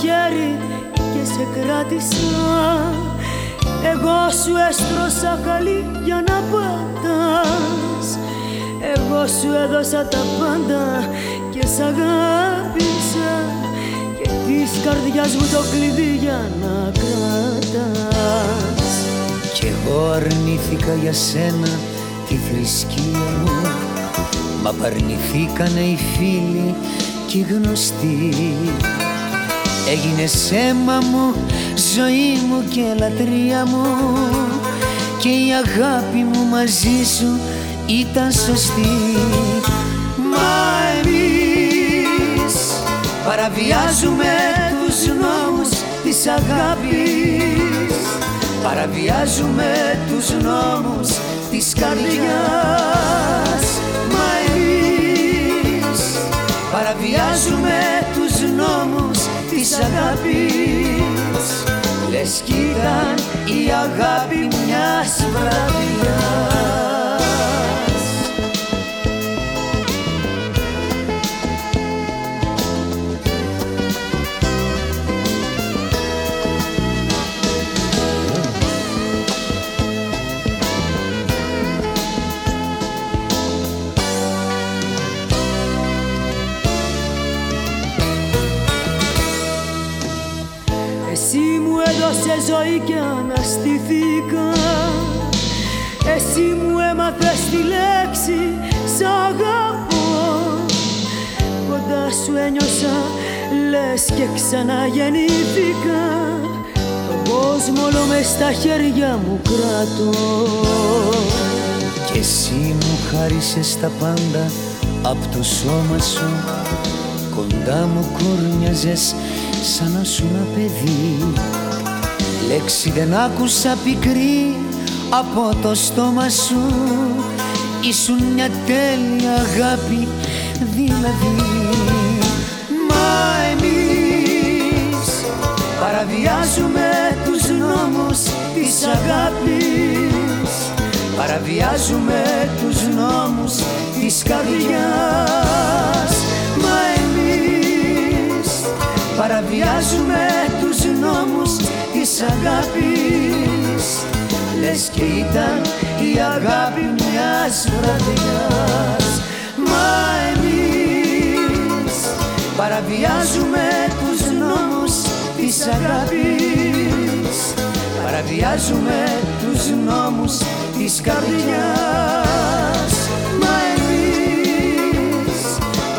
χέρι και σε κράτησα. Εγώ σου έστρωσα χαλί για να πατάς. Εγώ σου έδωσα τα πάντα και σ' αγάπησα. Και της καρδιάς μου το κλειδί για να κρατάς. Κι εγώ αρνήθηκα για σένα τη θρησκεία μου. Μα παρνηθήκανε οι φίλοι και οι γνωστοί Έγινε αίμα μου, ζωή μου και λατρεία μου. Και η αγάπη μου μαζί σου ήταν σωστή. Μα εμείς παραβιάζουμε τους νόμους της αγάπης. Παραβιάζουμε τους νόμους της καρδιάς παραβιάζουμε τους νόμους της αγάπης. Λες κι ήταν η αγάπη μιας βραδιάς έδωσε ζωή και αναστηθήκα. Εσύ μου έμαθες τη λέξη σ' αγαπώ Κοντά σου ένιωσα λες και ξαναγεννήθηκα. Τον κόσμο όλο μες στα χέρια μου κρατώ. Κι εσύ μου χάρισες τα πάντα απ' το σώμα σου Κοντά μου κόρνιαζες σαν να σου ένα παιδί. Λέξη δεν άκουσα πικρή από το στόμα σου. Ήσουν μια τέλεια αγάπη δηλαδή. Μα εμείς παραβιάζουμε τους νόμους της αγάπης. Παραβιάζουμε τους νόμους της καρδιάς παραβιάζουμε τους νόμους της αγάπης. Λες και ήταν η αγάπη μιας βραδιάς. Μα εμείς παραβιάζουμε τους νόμους της αγάπης. Παραβιάζουμε τους νόμους της καρδιάς. Μα εμείς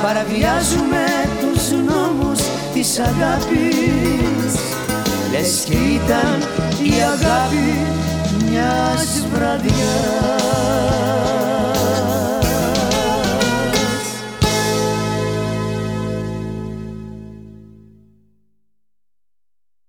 παραβιάζουμε τους νόμους της αγάπης. Λες και ήταν η αγάπη μιας βραδιάς